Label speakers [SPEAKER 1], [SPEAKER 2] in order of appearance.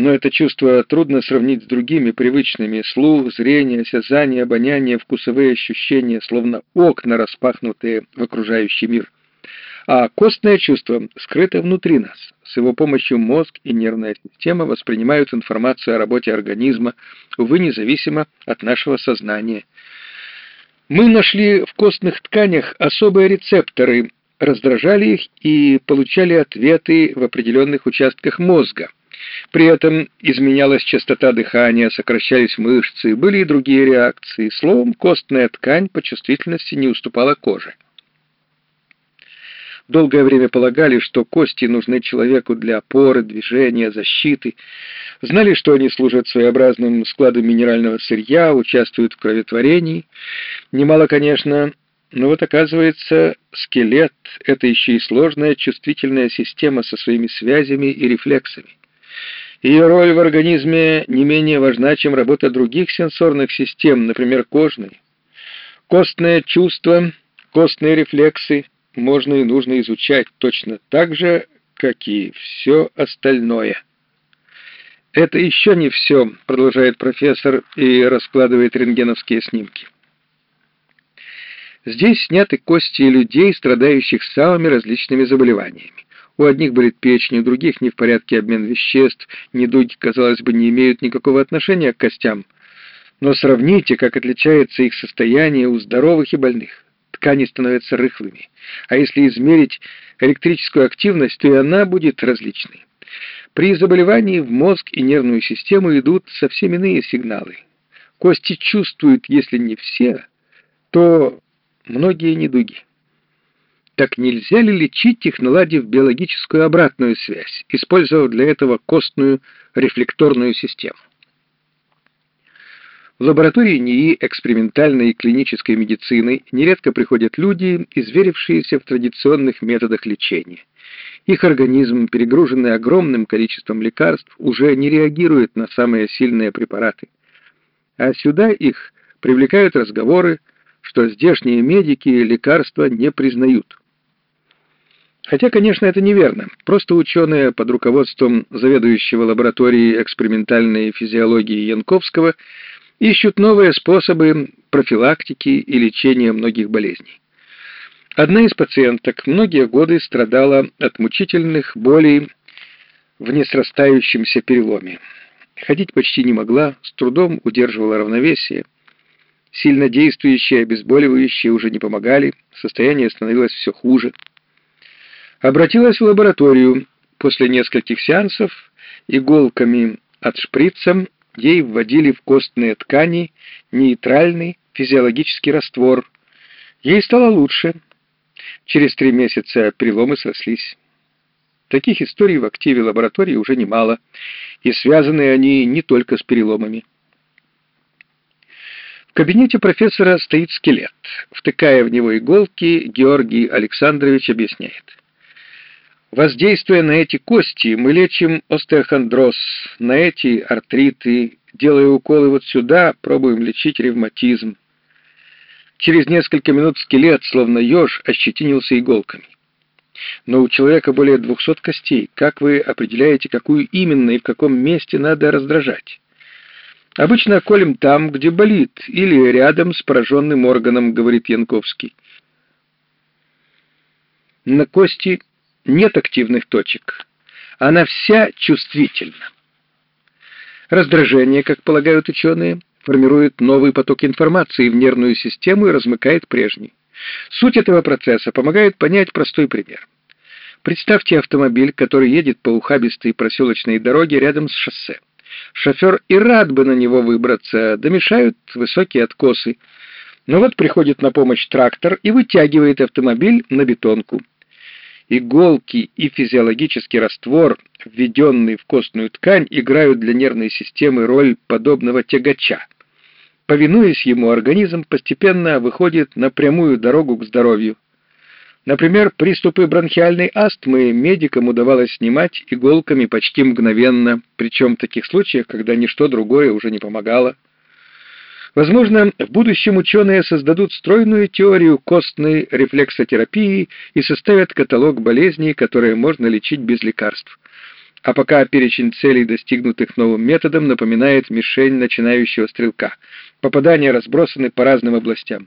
[SPEAKER 1] но это чувство трудно сравнить с другими привычными — слух, зрение, осязание, обоняние, вкусовые ощущения, словно окна, распахнутые в окружающий мир. А костное чувство скрыто внутри нас. С его помощью мозг и нервная система воспринимают информацию о работе организма, увы, независимо от нашего сознания. Мы нашли в костных тканях особые рецепторы, раздражали их и получали ответы в определенных участках мозга. При этом изменялась частота дыхания, сокращались мышцы, были и другие реакции. Словом, костная ткань по чувствительности не уступала коже. Долгое время полагали, что кости нужны человеку для опоры, движения, защиты. Знали, что они служат своеобразным складом минерального сырья, участвуют в кроветворении. Немало, конечно, но вот оказывается, скелет — это еще и сложная чувствительная система со своими связями и рефлексами. Ее роль в организме не менее важна, чем работа других сенсорных систем, например, кожной. Костное чувство, костные рефлексы можно и нужно изучать точно так же, как и все остальное. «Это еще не все», — продолжает профессор и раскладывает рентгеновские снимки. Здесь сняты кости людей, страдающих самыми различными заболеваниями. У одних болит печень, у других не в порядке обмен веществ, недуги, казалось бы, не имеют никакого отношения к костям. Но сравните, как отличается их состояние у здоровых и больных. Ткани становятся рыхлыми. А если измерить электрическую активность, то и она будет различной. При заболевании в мозг и нервную систему идут совсем иные сигналы. Кости чувствуют, если не все, то многие недуги. Так нельзя ли лечить их, наладив биологическую обратную связь, использовав для этого костную рефлекторную систему? В лаборатории НИИ экспериментальной и клинической медицины нередко приходят люди, изверившиеся в традиционных методах лечения. Их организм, перегруженный огромным количеством лекарств, уже не реагирует на самые сильные препараты. А сюда их привлекают разговоры, что здешние медики лекарства не признают. Хотя, конечно, это неверно. Просто ученые под руководством заведующего лабораторией экспериментальной физиологии Янковского ищут новые способы профилактики и лечения многих болезней. Одна из пациенток многие годы страдала от мучительных болей в несрастающемся переломе. Ходить почти не могла, с трудом удерживала равновесие, Сильно действующие обезболивающие уже не помогали, состояние становилось все хуже. Обратилась в лабораторию. После нескольких сеансов иголками от шприца ей вводили в костные ткани нейтральный физиологический раствор. Ей стало лучше. Через три месяца переломы срослись. Таких историй в активе лаборатории уже немало, и связаны они не только с переломами. В кабинете профессора стоит скелет. Втыкая в него иголки, Георгий Александрович объясняет. Воздействуя на эти кости, мы лечим остеохондроз, на эти артриты, делая уколы вот сюда, пробуем лечить ревматизм. Через несколько минут скелет, словно еж, ощетинился иголками. Но у человека более 200 костей. Как вы определяете, какую именно и в каком месте надо раздражать? Обычно колем там, где болит, или рядом с пораженным органом, говорит Янковский. На кости нет активных точек. Она вся чувствительна. Раздражение, как полагают ученые, формирует новый поток информации в нервную систему и размыкает прежний. Суть этого процесса помогает понять простой пример. Представьте автомобиль, который едет по ухабистой проселочной дороге рядом с шоссе. Шофер и рад бы на него выбраться, домешают высокие откосы. Но вот приходит на помощь трактор и вытягивает автомобиль на бетонку. Иголки и физиологический раствор, введенный в костную ткань, играют для нервной системы роль подобного тягача. Повинуясь ему, организм постепенно выходит на прямую дорогу к здоровью. Например, приступы бронхиальной астмы медикам удавалось снимать иголками почти мгновенно, причем в таких случаях, когда ничто другое уже не помогало. Возможно, в будущем ученые создадут стройную теорию костной рефлексотерапии и составят каталог болезней, которые можно лечить без лекарств. А пока перечень целей, достигнутых новым методом, напоминает мишень начинающего стрелка. Попадания разбросаны по разным областям.